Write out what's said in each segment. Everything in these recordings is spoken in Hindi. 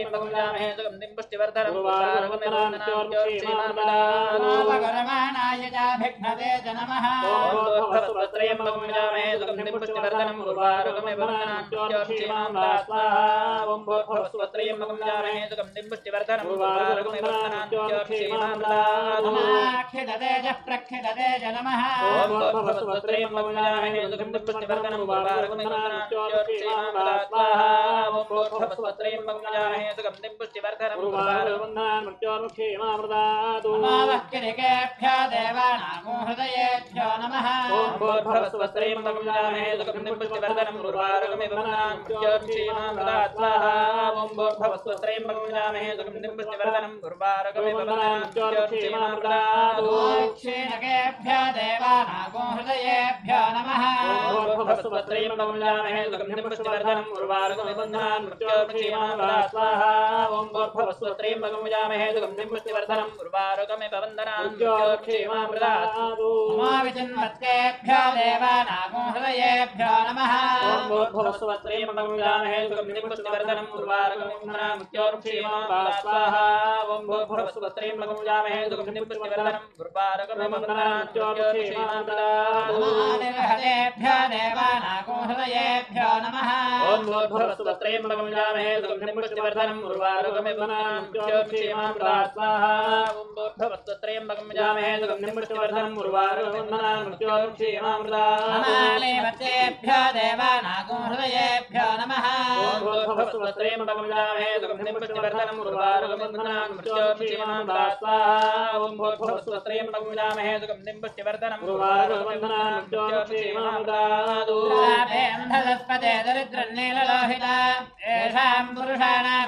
यामहे सुगन्धिं पुष्टिवर्धनं उपकरमाणाय चाभिघ्नते च नमः त्र्यम्बकं यामहे सुगन्धिं पुष्टिवर्धनं त्र्यम्बकं यामहे सुगन्धिं पुष्टिवर्धनं नमाख्यदते च प्रख्यदते च नमः त्र्यम्बकं यामहे सुगन्धिं पुष्टिवर्धनं त्र्यम्बकं यामहे सुगन्धिं पुष्टिवर्धनं नमावह्यदिकेभ्यो देवानामो हृदयेभ्यो नमः त्र्यम्बकं यामहे सुगन्धिं पुष्टिवर्धनं त्र्यम्बकं यामहे सुगन्धिं पुष्टिवर्धनं क्षीणकेभ्यो देवानामो हृदयेभ्यो नमः त्र्यम्बकं यामहे सुगन्धिं पुष्टिवर्धनं त्र्यम्बकं यामहे सुगन्धिं पुष्टिवर्धनं उर्वारुकमेव नमो विचिन्वत्केभ्यो देवानामो हृदयेभ्यो नमः। त्र्यम्बकं यामहे सुगन्धिं पुष्टिवर्धनं यामहे सुगन्धिं पुष्टिवर्धनं नमानिर्हतेभ्यो देवानामो हृदयेभ्यो नमः। त्र्यम्बकं यामहे सुगन्धिं पुष्टिवर्धनं त्र्यम्बकं यामहे सुगन्धिं पुष्टिवर्धनं नमालेवतेभ्यो देवानामो हृदयेभ्यो नमः। त्र्यम्बकं यामहे सुगन्धिं पुष्टिवर्धनं त्र्यम्बकं यामहे सुगन्धिं पुष्टिवर्धनं राधेऽन्धदस्पदे दरिद्रन्नीललोहिता येषाम्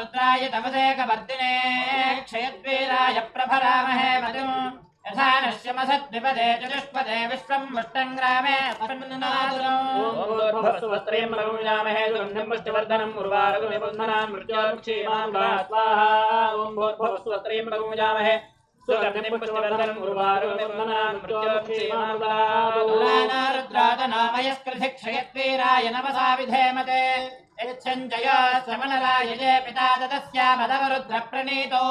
रुद्राय तमसेकवर्तिने क्षयद्वीराय प्रभरामहे मधुम् यथा नश्यमसद्विपदे चतुष्पदे विश्वम् मुष्टम् ग्रामे अस्मिन्नादुरम् त्र्यम्बकं यामहे सुगन्धिं पुष्टिवर्धनं त्र्यम्बकं यामहे सुगन्धिं पुष्टिवर्धनं पुराणो रुद्रादनामयस्कृधि क्षयद्वीराय नमसा पिता ददस्यामदवरुद्रप्रणीतो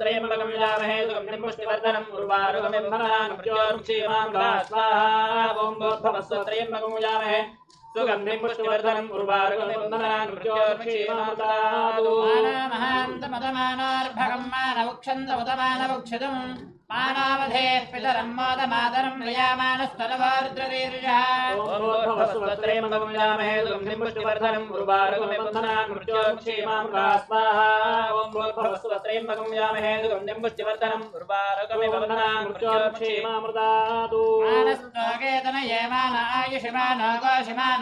त्र्यम्बकं यामहे सुगन्धिं पुष्टिवर्धनं त्र्यम्बकं यामहे सुगन्धिं पुष्टिवर्धनं मानमहान्तमदमानार्भगम् मानवुक्षन्तमुदमानवुक्षितुम्। मानावधे पितरम् मोदमादरम् यामहे सुगन्धिं पुष्टिवर्धनं मानस्तोकेतन ये मान आयुषिमानो गोषिमानोऽश्वेशरीर्यः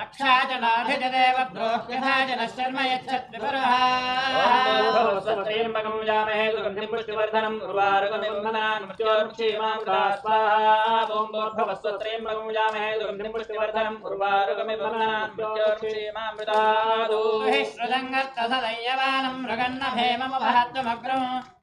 रक्षा च नाभिजदेव ब्रोह्यथा च नः शर्म यच्छत्विपुरः त्र्यम्बकं यामहे सुगन्धिं पुष्टिवर्धनं त्र्यम्बकं यामहे सुगन्धिं पुष्टिवर्धनं हि श्रुतङ्गत्तसदय्यवानम् मृगन्न भेममवहत्वमग्रम्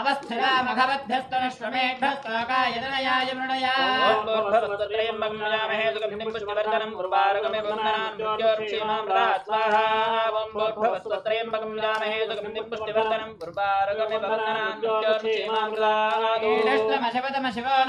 अवस्थिरा मघवद्भ्यस्तनुष्वमेभ्यस्तकायतनयाय मृणया भवस्वत्रेम्बकं यजामहे सुगन्धिं पुष्टिवर्धनं उर्वारुकमे वन्दनान् मृत्योर्क्षेमामृता स्वाहा। ॐ भवस्वत्रेम्बकं यजामहे सुगन्धिं पुष्टिवर्धनं उर्वारुकमे वन्दनान् मृत्योर्क्षेमामृता ीडष्टमशिवतमशिवो न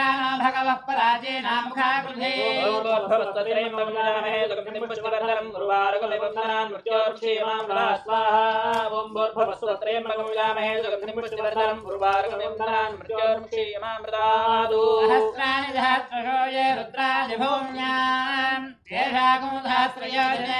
तासामीशानो भगवः पराजेनामुखा कृधे सहस्राणि सहस्रशो ये रुद्रादिभूम्याम् येषागो सहस्रयोजने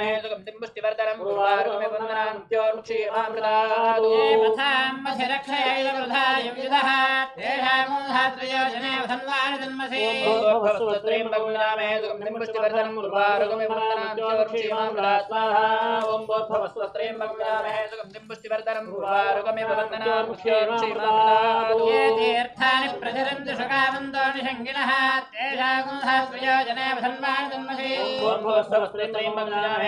मनोमिलामहे सुगन्धिं पुष्टिवर्धनं देशेर्दशोत्पास्तेभ्यो नमस्ते रावणयम् तदेयम् दुष्मोदिष्टनोर्देष्टनं भोजम् भेददामि ॐ भूर्भुवस्सु वस्त्रयं मनोमिलामहे सुगन्धिं पुष्टिवर्धनं उर्वारुकमिबन्धनां ज्योर्क्षेमां स्वाहा ॐ भूर्भुवस्सु वस्त्रयं सुगन्धिं पुष्टिवर्धनं उर्वारुकमिबन्धनां ज्योर्क्षेमां ये नमस्ते नामणयम् तदेयम् दुष्मोयश्च नास्तेष्टितम् भोजम् भेददामि ॐ भूर्भुवस्सु वस्त्रं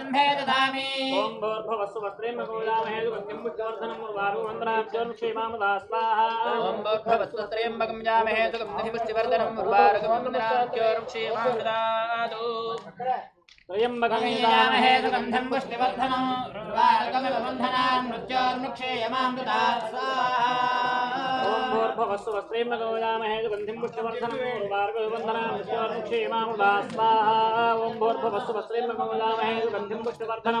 मृत्युर्मे पाहि ॐ भूर्भुवस्वस्त्रयं दुष्पायश्च सुगन्धिं पुष्टिवर्धनं उर्वारुकमिबन्धनां ज्योर्क्षेमां वा स्वाहा ॐ भूर्भुवस्वस्त्रयं मकुलामहे सुगन्धिं पुष्टिवर्धनं उर्वारुकमिबन्धनां ज्योर्क्षेमां ददातु शिवो मग्ना विष्णो सजोसुदेमाबद्धन्तु वाङ्गिरः जुम्नैर्वाजेभिरागतम् ॐ भूर्भुवस्वस्त्रयं मकुलामहे सुगन्धिं पुष्टिवर्धनं। उर्वारुकमिबन्धनां ज्योर्क्षेमां वा स्वाहा। ॐ भूर्भुवस्वस्त्रयं मकुलामहे सुगन्धिं पुष्टिवर्धनं। उर्वारुकमिबन्धनां ज्योर्क्षेमां ददातु वाजश्चमे प्रथमश्चमे प्रीतिश्चमे प्रतिश्चमे सुगन्धिं कृतश्चमे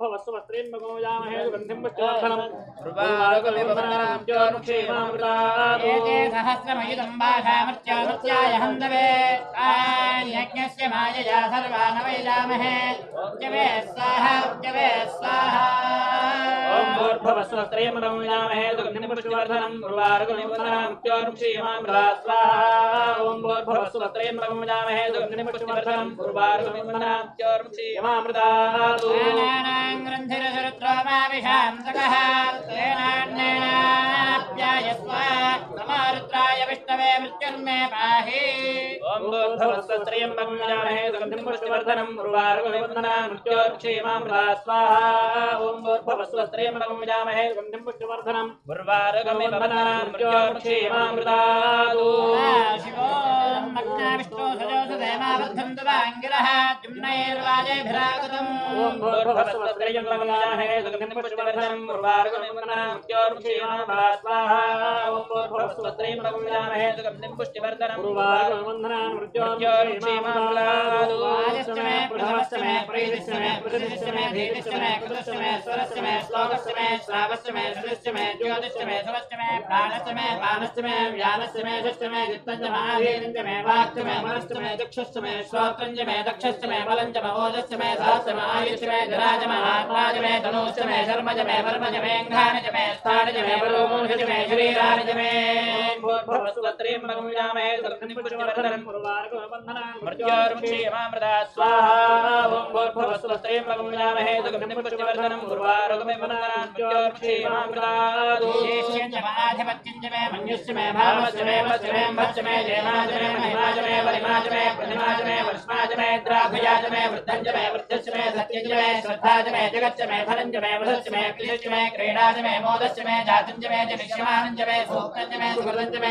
व्यानश्चमे षष्ठमे चित्तञ्जमाधीनञ्चमे वाक्चमे मनश्चमे चक्षुश्चमे श्रोत्रञ्जमे दक्षश्चमे बलञ्चमे ओजश्चमे सहस्रमे आयुष्यमे जराजमे आत्माजमे धनुश्चमे शर्मजमे वर्मजमे घ्राणजमे स्थाणजमे बलोमोषजमे शरीराणजमे भूर्भुवस्वस्त्रयं मकुलामहे सुगन्धिं पुष्टिवर्धनं उर्वारुकमिबन्धनां ज्योर्क्षेमां स्वाहा ॐ भूर्भुवस्वस्त्रयं मकुलामहे सुगन्धिं पुष्टिवर्धनं उर्वारुकमिबन्धनां ज्योर्क्षेमां ददातु आधिपत्यञ्जमे मन्युश्चमे भावश्चमे वश्चमे भश्चमे जयमाजमे महिमाजमे परिमाजमे प्रतिमाजमे वर्ष्माजमे द्राभयाजमे वृद्धञ्जमे वृद्धश्चमे सत्यञ्जमे श्रद्धाजमे जगच्चमे फलञ्जमे वधश्चमे क्लिश्चमे भद्रञ्जमे श्रेयश्चमे वस्यश्चमे यथश्चमे भगश्चमे द्रविणञ्जमे यन्दाजमे धत्ताजमे क्षेमश्चमे धृतिश्चमे विश्वञ्जमे महच्चमे संविच्चमे ज्ञातृञ्जमे सूश्चमे प्रसूश्चमे धीरञ्जमे लयश्चमे हरञ्जमे मृतञ्जमे युष्मञ्जमे नामयश्चमे जीवादुश्चमे दीर्घायुत्पञ्जमे वक्तञ्जमे मणिञ्जमे सुगञ्जमे शैलञ्जमे सुधा मे शिवरञ्च मे ॐ भूर्भुवस्वस्त्रीं भगवयामे सुगन्धिं पुष्टिवर्धनम् उर्वारुकमे मृत्योर्मुक्षीमामृता स्वाहा ॐ भूर्भुवस्वस्त्रीं भगवयामे सुगन्धिं पुष्टिवर्धनम् उर्वारुकमन्धना मृत्योर्मुक्षीमामृता सोन्द्रताज मे वयस्य मे रसस्य मे घनञ्च मे वधुज मे सत्यस्य मे वीरश्च मे गृहश्च मे वृष्टिश्च मे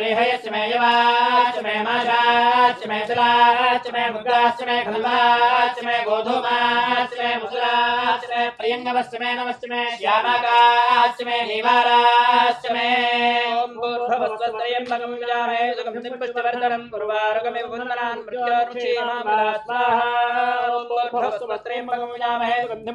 चक्षुश्च मे इन्द्रस्य मे सुरो च मे इन्द्रस्य मे मरुतश्च मे इन्द्रस्य मे विश्वे च मे इन्द्रस्य मे। पृथिवी च मे इन्द्रस्य मे अन्तरिक्षं च मे इन्द्रस्य मे ज्योतिश्च मे इन्द्रस्य मे धस्य मे इन्द्रस्य मे मूर्धा च मे इन्द्रस्य मे प्रजापतिश्च मे इन्द्रस्य मे ॐ भूर्भुवस्वत्रयं भगं विजामहे सुगन्धिं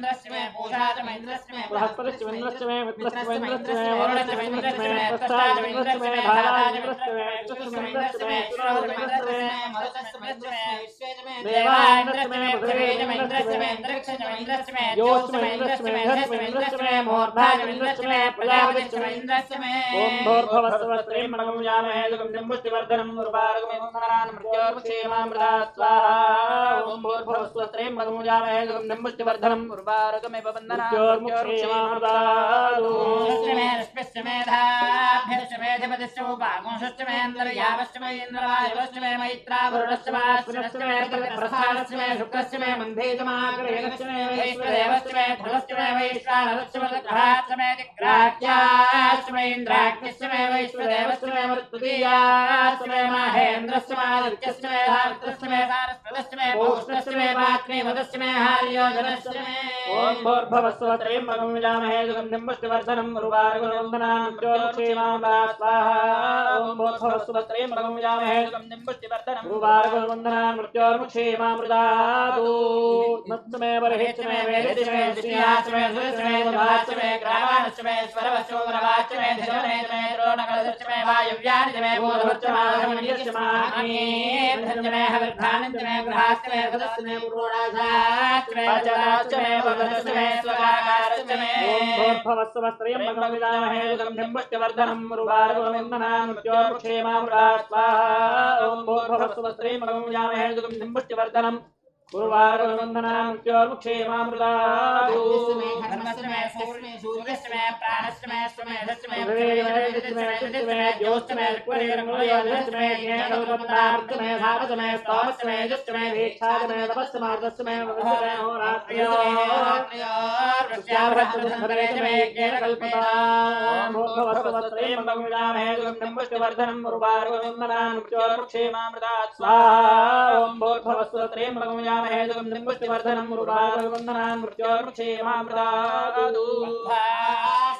मे ग्रहाश्च मे दिग्राह्याश्च मे इन्द्राग्निश्च मे वैश्वदेवश्च मे मरुत्तुदीयाश्च मे माहेन्द्रश्च मादित्यश्च मे धारित्रश्च मे सारस्वतश्च मे भूष्णश्च मे पात्रे वदश्च मे हार्योजनश्च मे ॐ भूर्भुवस्वत्रयं भगं विजामहे सुगन्धिं पुष्टिवर्धनं गुरुवारुकवन्दनान् मृत्योर्मुक्षीमामृता स्वाहा ॐ भूर्भुवस्वत्रयं भगं विजामहे सुगन्धिं पुष्टिवर्धनं गुरुवारुकवन्दनान् मृत्योर्मुक्षीमामृतादु नत्स मे बर्हिश्च मे वेदिश्च मे श्रियाश्च मे सुरश्च मे सुभाश्च मे ग्रामाश्च मे स्वरवश्च वरवाश्च मे धिजवनेश्च मे द्रोणकलशश्च मे वायुव्यानिच मे भूर्भुश्च मे हविर्धानञ्च मे गृहाश्च मे मे पुरोडाशाश्च मे वचनाश्च मे भगतश्च मे स्वगाकारश्च मे भूर्भुवस्वस्त्रयं भगवविदामहे सुगन्धिं पुष्टिवर्धनं रुवारुवन्दनान् मृत्योर्मुक्षेमामृता स्वाहा ॐ भूर्भुवस्वस्त्रयं भगवविदामहे सुगन्धिं पुष्टिवर्धनं गुरुवारुवन्दनान् मृत्योर्मुक्षेमामृतादु मे सूर्यस्य सूर्यस्य मे प्राणस्य मे स्वमेधस्य मे पृथिवीस्य मे दितिस्य मे ज्योतिस्य मे त्वरिरङ्गोयोजस्य मे ज्ञानकल्पतामृतस्य मे धावस्य मे स्तोमस्य मे यजस्य मे दीक्षास्य मे तपस्य मार्गस्य मे वदस्य मे होरात्र्योर्वृत्याभ्रद्धरे च मे ज्ञानकल्पताम् भूर्भुवस्वस्त्रयं भगविदामहे सुगन्धिं जामहे गुरुवारुवन्दनान् मृत्योर्मुक्षेमामृता स्वाहा ॐ भूर्भुवस्वस्त्रयं भगविदामहे सुगन्धिं पुष्टिवर्धनं गुरुवारुवन्दनान् मृत्योर्मुक्षेमामृतादु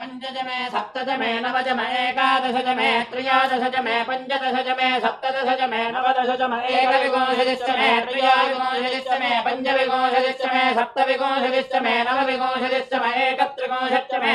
पञ्चजमे सप्तजमे नवजम एकादशजमे त्रयोदशजमे पञ्चदशजमे सप्तदशजमे नवदशजम एकविंशतिश्चमे त्रयोविंशतिश्चमे पञ्चविंशतिश्चमे सप्तविंशतिश्चमे नवविंशतिश्चमे एकत्रिंशच्चमे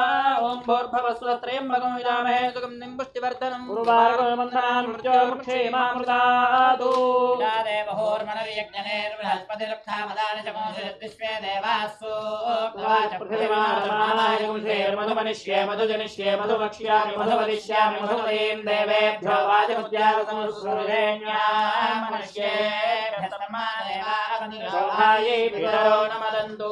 ॐ भूर्भुवस्वत्रयम्बकं यजामहे सुगन्धिं पुष्टिवर्धनम् उरुवारुकविबन्धनान् मृत्योर्मुक्षेमामृतादु देवहोर्मनर्यज्ञनेर्बृहस्पतिरुक्थामदानि च विश्वे देवासु मधुमनिष्ये मधुजनिष्ये मधुवक्ष्यामि मधुवदिष्यामि मधुमदीं देवेभ्यो वाजमुद्यागमनुस्मृतेन्यामनुष्ये पितरो न मदन्तु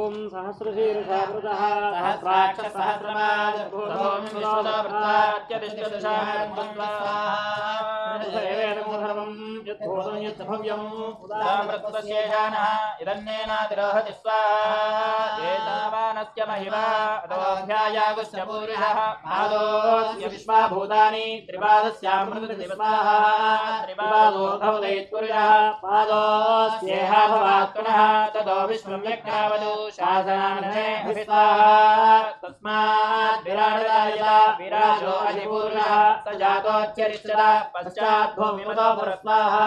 ॐ सहस्रशीर्षा वृतः सहस्राक्ष सहस्रपाद भूतों विश्वदावृत्तात्यतिष्ठदशामृत्वस्वामृत्वशेषानः इदन्नेनातिरोहति स्वाहा एतावानस्य महिमा अतोऽध्यायागुश्च पूरुषः पादोऽस्य विश्वाभूतानि त्रिपादस्यामृतति स्वाहा त्रिपादोर्भवदैत्पुरुषः पादोऽस्येह भवात् पुनः ततो विश्वं व्यक्तावदु स्वाहा तस्मात् विराजदायता विराजो अधिपूर्णः स जातोच्चरिष्यत पश्चाद्भूमिमतो पुरस्वाहा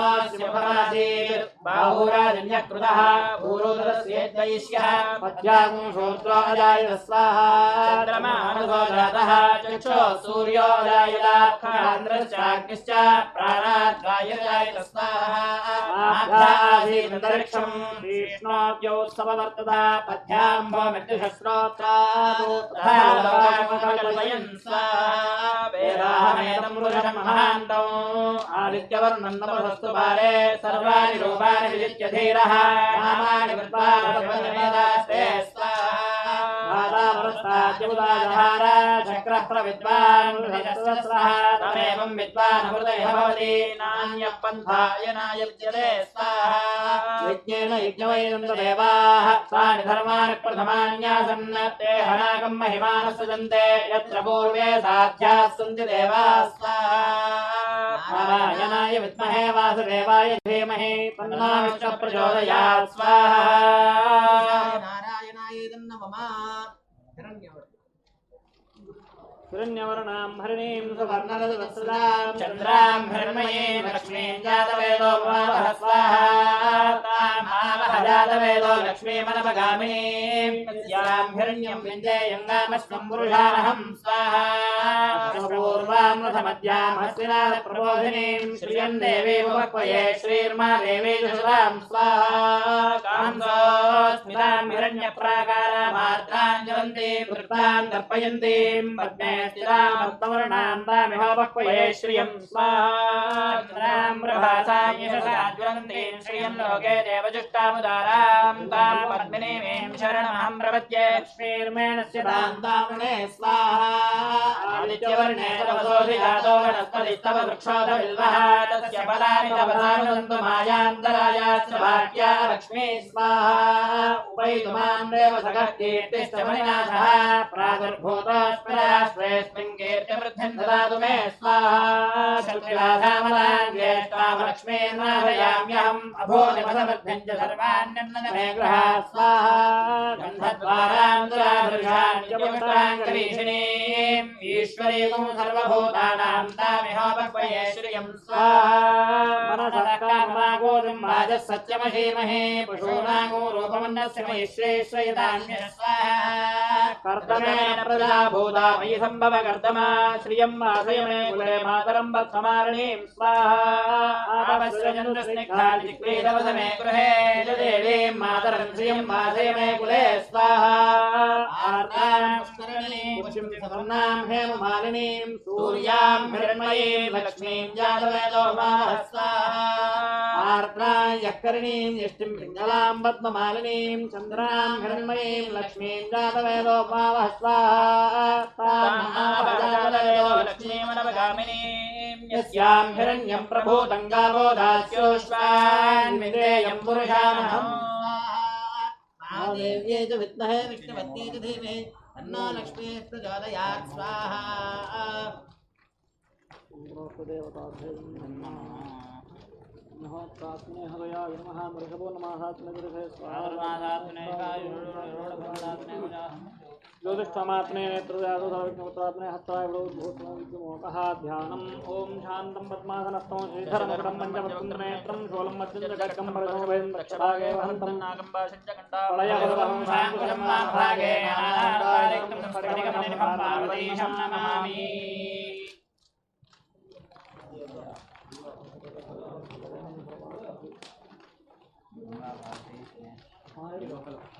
परासीत् बाहुराजन्यकृतः भूरोदरस्येद्वयिष्यः पद्यागुं श्रोत्रो अजाय स्वाहा जातः चक्षो सूर्योदयत खान्द्रश्चाग्निश्च प्राणाद्वायुजायत स्वाहासीदन्तरिक्षम् कृष्णोद्योत्सववर्तता पद्याम्भो मृत्युशस्त्रोत्रायन् स्वाहा वेदाहमेदं महान्तौ आदित्यवर्णं नमस्तु पारे सर्वाणि रूपाणि विजित्य धीरः नामानि कृत्वा भगवन्वेदास्ते स्वाहारावरस्ताद्युदाजहार चक्रः प्रविद्वान् सहस्रः तमेवं विद्वान् हृदय भवति नान्यः पन्थाय नायुज्यते स्वाहा यज्ञेन यज्ञवैनन्ददेवाः तानि धर्माणि प्रथमान्यासन् ते हनाकं महिमानः सजन्ते यत्र पूर्वे साध्याः सन्ति देवाः स्वाहा नारायणाय विद्महे वासुदेवाय धीमहि तन्नो विष्णुः प्रचोदयात्। स्वाहा नारायणाय नमः। हिरण्यवर्णां हरिणीं सुवर्णरजतस्रदां चन्द्रां हिरण्मयीं लक्ष्मीं जातवेदो महावः स्वाहा तामावह जातवेदो लक्ष्मीमनपगामिनीं तस्यां हिरण्यं विञ्जेयं नामस्वं पुरुषाणहं स्वाहा पूर्वामृतमद्यां हस्तिनाथप्रबोधिनीं श्रियं देवीमुपक्वये श्रीर्मा देवी सुरां स्वाहा कान्तास्मितां हिरण्यप्राकारामार्ताञ्जलन्ति वृत्तां दर्पयन्तीं पद्मे स्थिरां भक्तवर्णां श्रियं स्वाहा प्रभासां श्रियं लोके देवजुष्टामुदारा शरणमहं प्रपद्ये लक्ष्मीर्मेणस्य दान्तामणे स्वाहा आदित्यवर्णे वनस्पतिस्तव वृक्षोधविल्वः तस्य फलानि तपसानि मायान्तरायाश्च भाग्या लक्ष्मी स्वाहा उपैतुमां देव सखः कीर्तिश्च मणिनाथः प्रादुर्भूतोऽस्मिराश्वेऽस्मिन् कीर्तिवृद्धिं ददातु मे स्वाहा शक्तिराधामलान्येष्टामलक्ष्मीर्नाभयाम्यहम् अभूनिमसमृद्धिम् च सर्वाण्यन्न मे गृहा स्वाहा। गन्धद्वारान्दुराधृषाण्यपुष्टाङ्गरीषिणीम् ईश्वरीकम् सर्वभूतानां तामिहोपक्वये श्रियम् सत्यमहीमहे रूपमन्नस्य मयि सम्भव श्रियम् कुले मातरम् स्वाहा। मे गृहे मे कुले, स्वाहा। आर्तां हेममालिनीं, सूर्यां हिरण्मयीं, लक्ष्मीं जातवेदो माः स्वाहा। आर्द्रां यक्करिणीं, यष्टिं पिङ्गलां पद्ममालिनीं लक्ष्मीं जातवेदो मावः स्वाहा। तां महाभजातवेदो लक्ष्मीमनवगामिनीं यस्यां हिरण्यं प्रभूतं पुरुषामहम् महादेव्यै च विद्महे विष्णुपत्न्यै च धीमहि तन्नो लक्ष्मीः प्रचोदयात् स्वाहा। विभूतमोकः ध्यानम्। ॐ शान्तं पद्मासनस्थं श्रीधरमकुटं पञ्चमत्कुन्द्रनेत्रं शोलं मध्यं परशोभयं दक्षभागे वहन्तं प्रलयभवहं शाङ्कुशं वामभागे पार्वतीशं नमामि। संस्थायां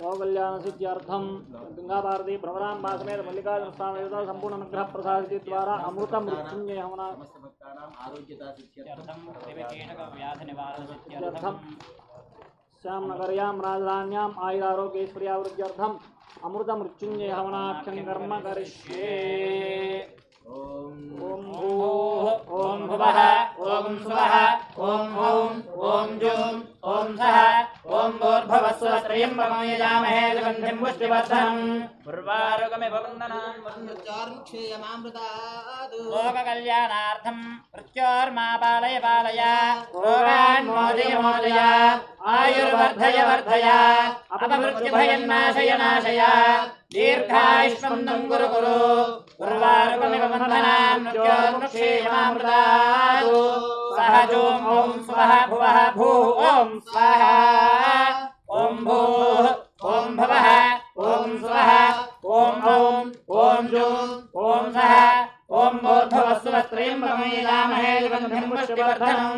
कल्याण सिद्ध्यर्थम गंगा भारती भ्रमराम समेत मल्लिका संस्थान संपूर्ण अनुग्रह प्रसाद द्वारा अमृत मृत्युंजय श्याम नगर्यां राजधान्याम् आयुरारोग्यैश्वर्यावृद्ध्यर्थम अमृत मृत्युंजय हवनाख्यं कर्म करिष्ये। ॐ भूः भुवः ॐ सुवः ॐ ॐ ॐ जुं ॐ सः ॐ भूर्भुवस्व स्त्रियं पुष्टिवर्धनम् उर्वारुकमिव वन्दनान् चार्मुक्षेयमामृतादु लोककल्याणार्थम् मृत्योर्मा पालय पालय रोगान् मोदय मोदय। आयुर्वर्धय वर्धय। अपमृत्युभयन्नाशय नाशय। दीर्घायुष्मन्दम् कुरु कुरु। उर्वारुकमिव बन्धनान् मृत्योर्मुक्षेयमामृतादु सहजोम् ॐ स्वः भुवः भू ॐ स्वाहा ॐ भूः ॐ भवः ॐ स्वः। ॐ ॐ ॐ जुं ॐ सः। ॐ भूर्भुवस्व स्त्रियं प्रमयजामहे सुगन्धिं पुष्टिवर्धनम्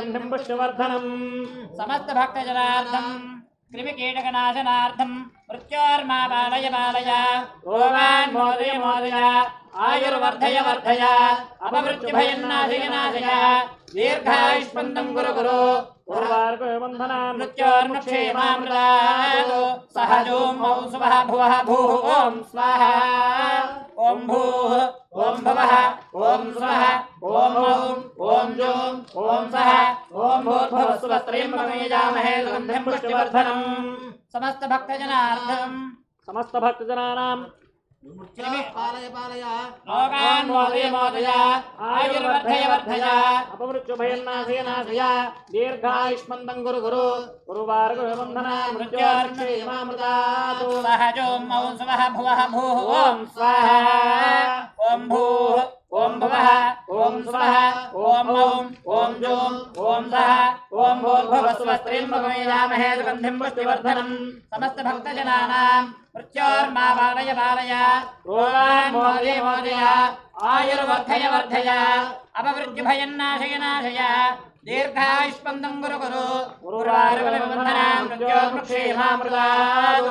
यजामहे सुगन्धिं पुष्टिवर्धनम् समस्तभक्तजनार्थम् कृमिकीटकनाशनार्थम् मृत्योर्मा पालय पालय रोगान् मोदय मोदय। आयुर्वर्धय वर्धय। अपमृत्युभयन्नाशय नाशय दीर्घायुष्मन्तम् कुरु कुरु। पूर्वार्कबन्धनान् मृत्योर्मुक्षेमामृतादु सहजोम् ॐ स्वः भुवः भूः। ॐ स्वाहा। ॐ भूः ओम भवः ओम स्वः ओम ओम ओम सः सुगन्धिं पुष्टिवर्धनम्। समस्त भक्तजनानां विमुच्य पालय पालय। लोकान् मोदय मोदय आयुर्वर्धय वर्धय अपमृत्यु नाशय दीर्घायुष्मन्दं गुरु गुरु गुरुवार गुरुबन्धना मृत्योर्क्षेमामृतात् सहजों ॐ स्वः भुवः भूः ॐ स्वाहा। ॐ भूः। ॐ भुवः ॐ स्वः ॐ ॐ ॐ जों ॐ सः सुगन्धिं पुष्टिवर्धनम् मृत्योर्मा बालय बालय। रोगान् मोदय मोदय आयुर्वर्धय वर्धय नाशय दीर्घायुष्पन्दं गुरु गुरु गुरुवारुगलबन्धनां मृत्योर्मुक्षेमामृतात्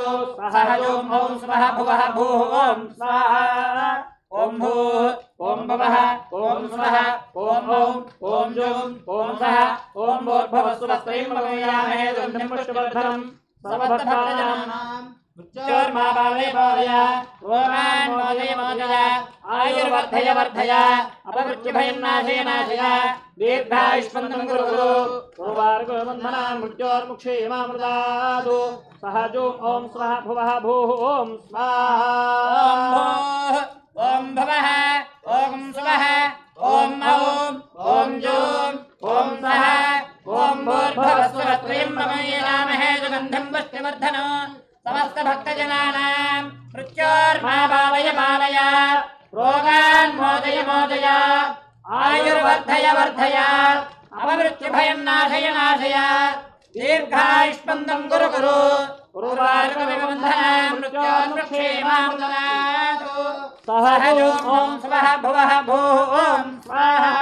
सहजों ॐ स्वः भुवः ॐ स्वाहा। ॐ भूः ॐ भवः ॐ स्वः ओम ॐ ॐ जों ॐ सः ॐ भूर्भुवस्वस्त्रीं भगमेयामहे सुगन्धिं पुष्टिवर्धनम् समस्तभक्तजनानां मृत्योर्मा बालय बालय आयुर्वर्धय वर्धय। नाशय गुरुबन्धना मृत्योर्मुक्षेमामृतात् सहजो ॐ स्वः भुवः भूः ॐ स्वाहा ॐ भवः ॐ स्वः ॐ ॐ ॐ जों ॐ सः ॐ भूर्भुवस्वरत्वयं ममयेनामहे सुगन्धिं पुष्टिवर्धनो। समस्तभक्तजनानां मृत्योर्मा मोदय आयुर्वर्धय, वर्धय। अपमृत्युभयं नाशय नाशय। दीर्घायुष्मन्दं गुरु गुरु सहजो ॐ स्वः भुवः भूः ॐ स्वाहा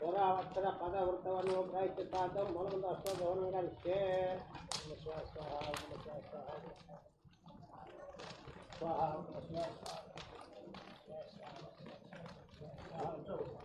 ಪುರಾವತ್ತರ ಪದ ವೃತ್ತವನ್ನು ಪ್ರಾಯಶ್ಚಿತ್ತಾದ ಮೂಲಬಂಧ ಅಶ್ವಭವನ ಗರಿಷ್ಠೆ ಸ್ವಾಹ स्वाहा स्वाहा स्वाहा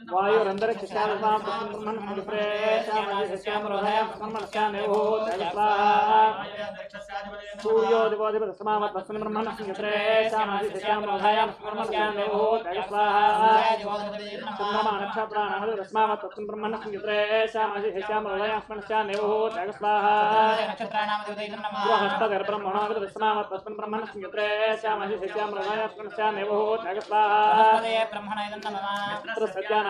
नमः स्वाहा नमः नमः स्वाहा नमः नमः रन्ध्रं स्वाहा रन्ध्राय नमः प्रजापति सविभावो स्वाहा अग्निर्भूतानामस्मामत्तं ब्रह्मणस्य मित्रे श्यामधिश्यामलोधायात्मनश्यामेव स्वाहा ज्येष्ठानामस्मावत्तस्मिन् ब्रह्मण स्मृते श्यामसि सस्यां हृदय ब्रह्मणस्यामेवो स्वाहा नमः पृथिव्यादस्मावत्तस्मिन् ब्रह्मण स्मृते श्यामसि सस्यां हृदय ब्रह्मणस्यामेवो स्वाहा वायुरन्तरिक्षस्यादस्मावत्तस्मिन् ब्रह्मण स्मृते श्यामसि सस्यां हृदय ब्रह्मणस्यामेवो स्वाहा सूर्योदिवोदिवदस्मावत्तस्मिन् ब्रह्मण स्मृते श्यामसि सस्यां हृदय ब्रह्मणस्यामेवो स्वाहा चन्द्रमा नक्षत्राणामस्मावत्तस्मिन् ब्रह्मण स्मृते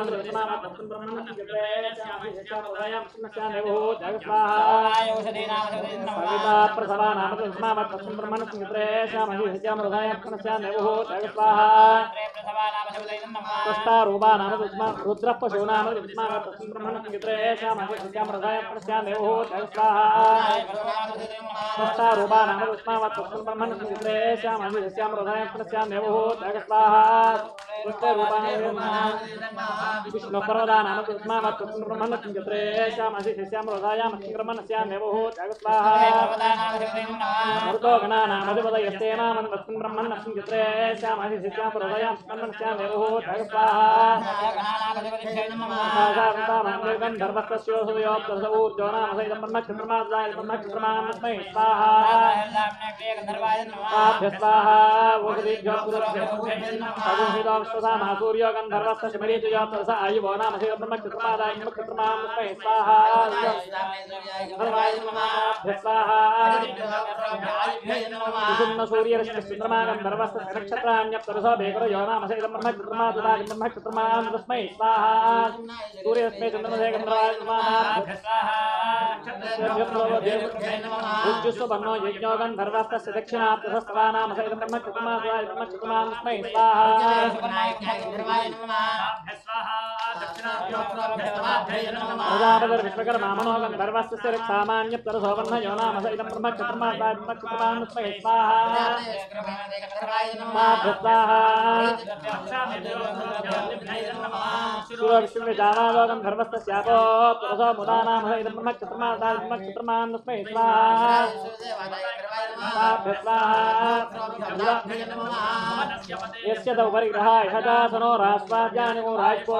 सस्यां हृदय ब्रह्मणस्यामेवो स्वाहा हस्तगर्ब्रह्मणोदस्मावत्तस्मिन् ब्रह्मण स्मृते श्यामसि सस्यां हृदय ब्रह्मणस्यामेवो स्वाहा सत्यानामस्मावत्तस्मिन् ब्रह्मण स्मृते श्यामसि सस्यां हृदय ब्रह्मणस्यामेवो स्वाहा वरुणो वामस्मावत्तस्मिन् ब्रह्मण स्मृते श्यामसि सस्यां हृदय ब्रह्मणस्यामेवो स्वाहा श्रोत्यानामस्मावत्तस्मिन् ब्रह्मण स्मृते श्यामसि सस्यां हृदय ब्रह्मणस्यामेवो स्वाहा कामराज्यानामधिपतितन्मावत्तस्मिन् ब्रह्मण स्मृते श्यामसि सस्यां हृदय ब्रह्मणस्यामेवो स्वाहा सोम औषधीनामधिपतितन्मावत्तस्मिन् ब्रह्मण स्मृते श्यामसि सस्यां हृदय ब्रह्मणस्यामेवो स्वाहा सविता प्रसवानामधिपतितन्मावत्तस्मिन् ब्रह्मण स्मृते श्यामसि सस्यां हृदय ब्रह्मणस्यामेवो स्वाहा कृष्टारूपानामधिपतिमा रुद्रपशूनामधिपतितन्मावत्तस्मिन् ब्रह्मण स्मृते श्यामसि सस्यां हृदय ब्रह्मणस्यामेवो स्वाहा कृष्टारूपानामधिपतितन्मावत्तस्मिन् ब्रह्मण स्मृते श्यामसि सस्यां हृदय ब्रह्मणस्यामेवो स्वाहा विष्णुपर्वदानामधिपतितन्मावत्तस्मिन् ब्रह्मण स्मृते श्यामसि सस्यां हृदय ब्रह्मणस्यामेवो स्वाहा मरुतोगणानामधिपतयस्तेनामन्वस्मिन् ब्रह्मण् स्मृते श्यामसि सस्यां हृदय ब्रह्मणस्यामेवो स्वाहा ब्रह्मक्षत्रमास्मै स्वाहा स्वाहा वसुदीभ्योऽग्रभ्यः सूर्यो गन्धर्वस्य शमरीतयोत्तरस आयुवो नाम ब्रह्मक्षत्रमादाय ब्रह्मक्षत्रमास्मै स्वाहा स्वाहा विषुम्न सूर्यरश्मिचन्द्रमा गन्धर्वस्य नक्षत्राण्यप्तरसो बेकरो यो नाम सैदं ब्रह्मक्षत्रमादुदाय ब्रह्मक्षत्रमान् तस्मै स्वाहा सूर्यरश्मे चन्द्रमसे गन्धर्वाय उज्जुस्व बन्नो यज्ञो गन्धर्वस्तस्य दक्षिणाप्तसस्तवा नाम सैदं ब्रह्मक्षत्रमादुदाय ब्रह्मक्षत्रमान् तस्मै स्वाहा प्रजापतिर्विश्वकर्मा मनो गन्धर्वस्य रक्षामान्यप्तरसो वह्न यो नाम सैदं ब्रह्मक्षत्रमादुदाय ब्रह्मक्षत्रमान् तस्मै स्वाहा सूर्यविश्वजानालोकं धर्मस्तस्यापो पुरसो मुदा नाम इदं ब्रह्मक्षत्रमादाय ब्रह्मक्षत्रमान् तस्मै स्वाहा यस्य परिग्रहाय हजासनो राष्ट्राज्यानिको राजकोदगो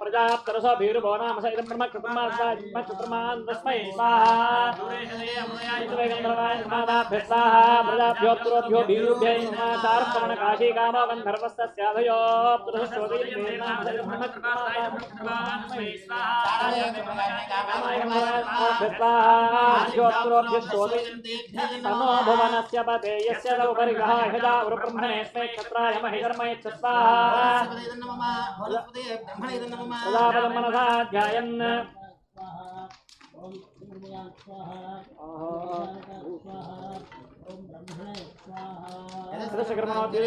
प्रजाप्तरसो भीरुभो नाम स इदं ब्रह्मक्षत्रमान् तस्मै स्वाहा गन्धर्वाय स्वाहा प्रजाभ्योत्तरोभ्यो भीरुभ्यै नमः काशी कामो गन्धर्वस्तस्याभयो तनो भुवनस्य पते यस्य तौ क्षत्राय सदापदं मनसा ध्यायन्। सदशकर्मणोद्योगो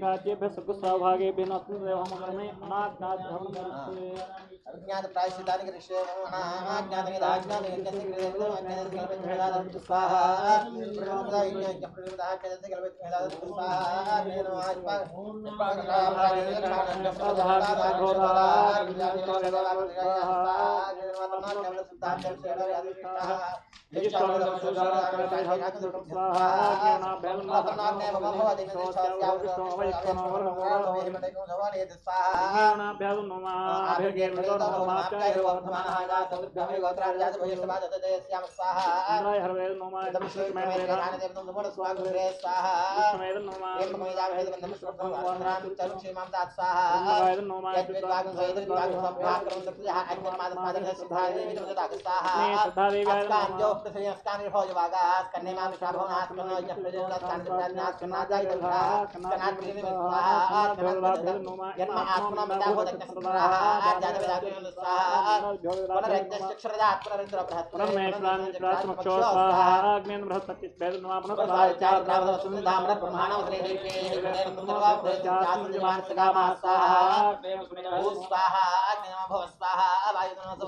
प्राच्येभ्य सुखस्वभागेभ्य नत्मदेवमकर्मे अनाज्ञाधर्मकर्मे अज्ञात प्रायश्चितानि कृष्ये अज्ञात निदाज्ञात यज्ञस्य कृते अज्ञात कल्पित भेदादि स्वाहा प्रमुदा यज्ञ प्रमुदा कल्पित कल्पित भेदादि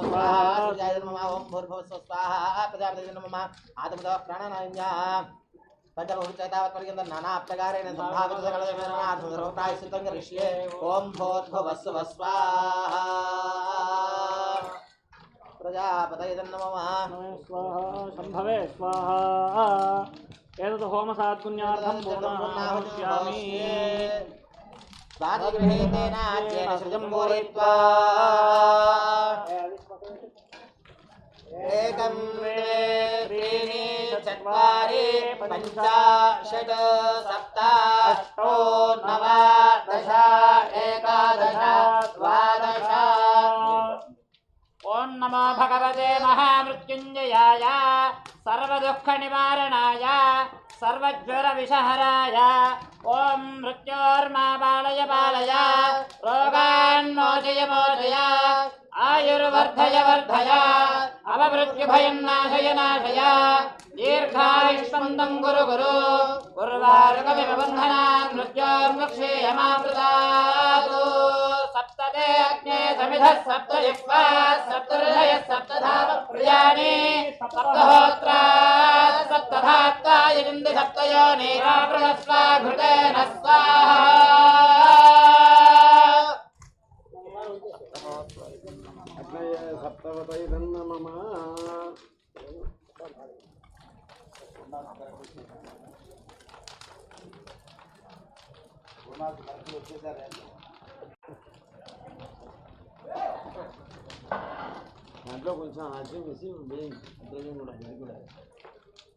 स्वाहा नेनो आत्मा पुनर्मेश्वरात्मक्षो स्वाहा अग्नेन नाना प्रकारेण संभावित सकल ऋष्ये ओम भोर्भुवस्व स्वाहा प्रजापतये नमः स्वाहा शम्भवे स्वाहा एतत् होमसात्पुण्यार्थं पूर्णाहुष्यामि स्वादिगृहेतेनाज्येन सृजं पूरयित्वा एकं द्वे त्रीणि चत्वारि पञ्च षट् सप्त अष्टो नव दश एकादश द्वादश। ॐ नमो भगवते महामृत्युञ्जयाय, सर्वदुःखनिवारणाय, सर्वज्वरविषहराय, ॐ मृत्योर्मा बालय बालय रोगान्मोचय मोचय आयुर्वर्धय वर्धय अवमृत्युभयन्नाशय नाशय दीर्घायुष्मन्दं गुरु गुरु गुरुवारुकमिव बन्धनान् मृत्योर्मुक्षेयमामृतात् सप्तदे अग्ने समिधः सप्त जिह्वा सप्तहृदय सप्तधाम प्रियाणि सप्तहोत्रा सप्तधात्ता यजन्ति सप्तयो नीरावृणस्वा घृतेन स्वाहा தத்தவதைதன்னம దాంట్లో కొంచెం ఆశయం వేసి బ్రెయిన్ బ్రెయిన్ కూడా ఇది కూడా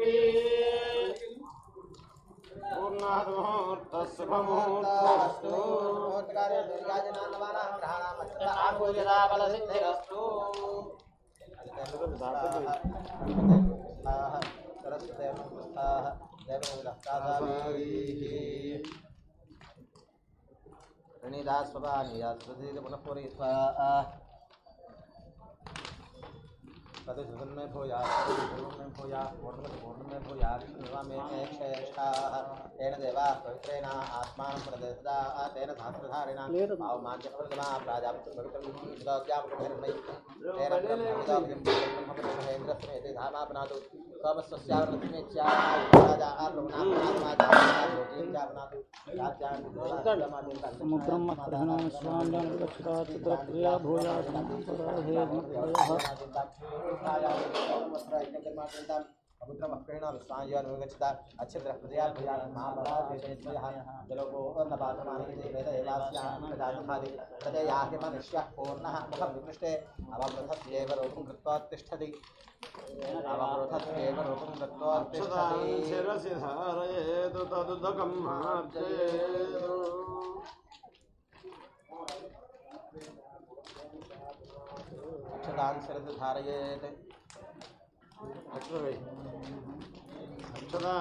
भक्तानामस्यान्नाभ्यं वे पूर्णादमुहूर्तस्सुभमुहूर्तस्तु पुनः पूरयित्वा तदुन्मे भूयात् तदुन्मे भूयात् पूर्णमति पूर्णमे भूयात् निर्वामे तेन देवा पवित्रेण आत्मानं प्रदशदा तेन सहस्रधारेण भावमान्यप्रतिमा प्राजापतिर्भवितव्यापकभिर्मयि तेन ब्रह्मविदोऽभिन्द्रस्मेति धामापनातु समुद्रं मत्प्रधानस्वाम्यानुगच्छता चित्रक्रिया भूया अपुत्रमक्रेण विश्वाञ्जयनुगच्छता अच्छिद्रः प्रजयाभ्यजानं महाबलाद्वेषयः जलोको अन्नपात्रमानि वेद एवास्याः प्रजातथादि प्रजयाहि मनुष्यः पूर्णः मुखं विपृष्टे अवमृथस्येव रूपं कृत्वा तिष्ठति अवमृथस्येव रूपं कृत्वा तिष्ठति धारयेतु तदुदकं मार्जयेतु अक्षतां शिरसि धारयेत् अक्षरै अक्षतां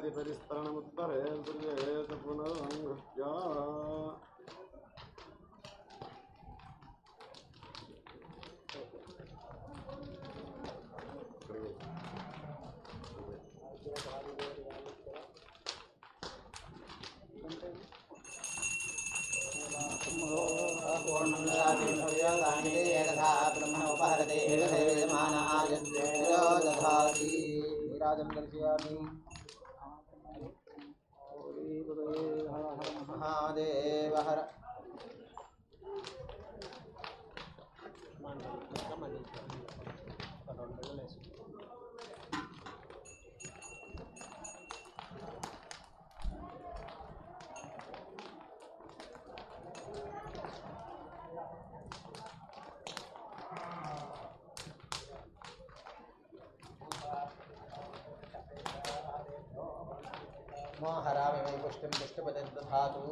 मार्जयेतु रागादिपरिस्तरणमुत्तरे दुर्येत पुनरङ्गत्या दर्शयामि Avocado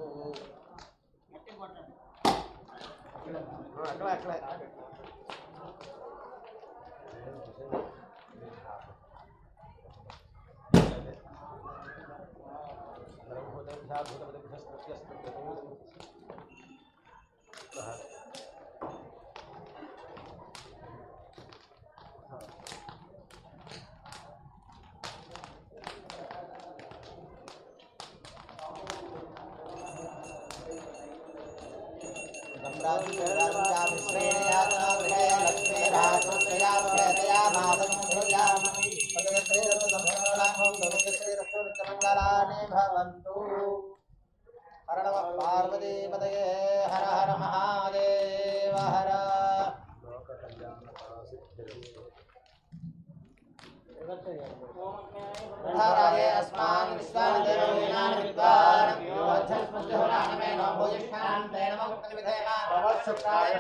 भवन्तु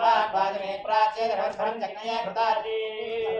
भक्तं हरिमतिदार्थे जग्नये यो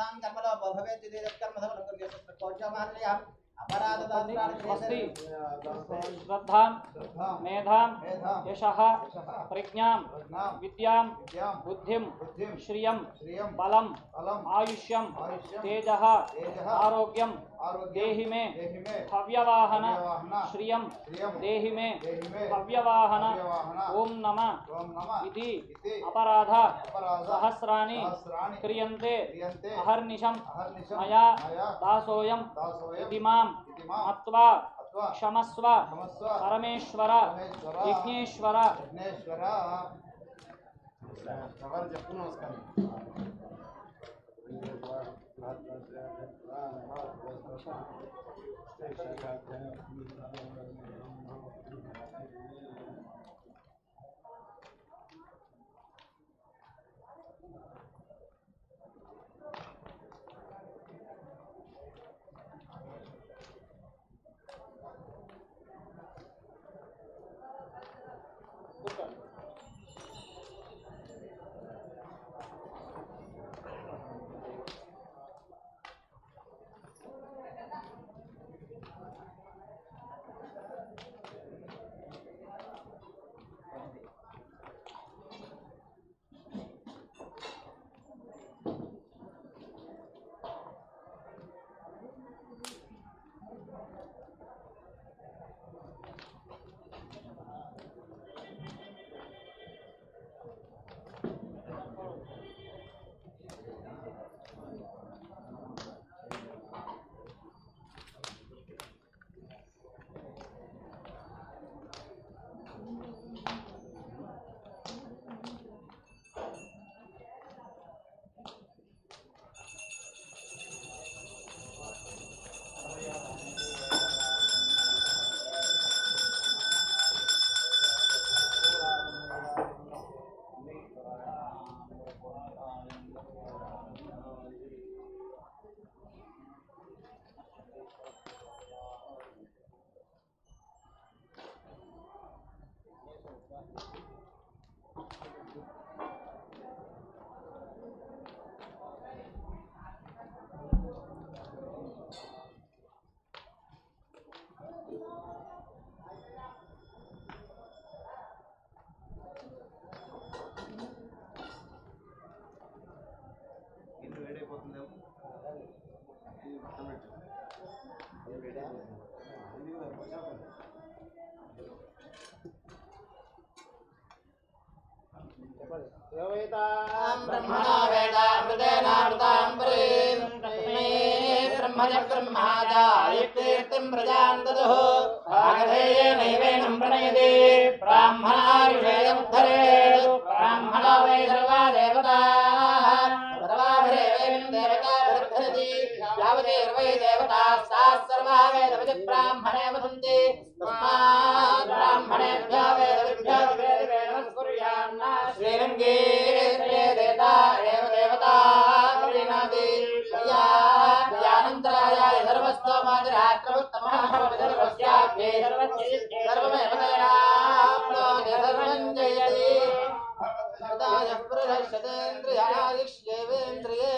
महादेव्यै नमो नमः गणपति अवताराय धर्मकामविरोधे नमः अस्ति श्रद्धां मेधां यशः प्रज्ञां विद्यां बुद्धिं श्रियं बलं आयुष्यं तेजः आरोग्यं देहि मे हव्यवाहन श्रियं देहि हव्यवाहन ॐ नम इति अपराध सहस्राणि क्रियन्ते अहर्निशं मया दासोऽयं मत्वा क्षमस्व परमेश्वर विघ्नेश्वर Thank you. योगितां ब्रह्मणो वेदा हृदयनार्तां प्रीं तस्मै ब्रह्मजब्रह्मादायुक्तीर्तिं प्रजां ददुः भागधेये नैवेनं प्रणयति ब्राह्मणायुषेयमुद्धरेत् ब्राह्मणो वै सर्वादे साः सर्वा वेदवति ब्राह्मणे वदन्ति तस्मात् ब्राह्मणेभ्यो वेदविभ्यो वेदवेदमस्कुर्यान्न श्रीरङ्गे देवता एव देवता प्रीणाति या यानन्तरायाय सर्वस्तोमादिरात्रमुत्तमः भवति सर्वस्याभ्ये सर्वमेव तयाप्नोति सर्वं जयति सदा यः पुरुषः शतेन्द्रियायुष्येवेन्द्रिये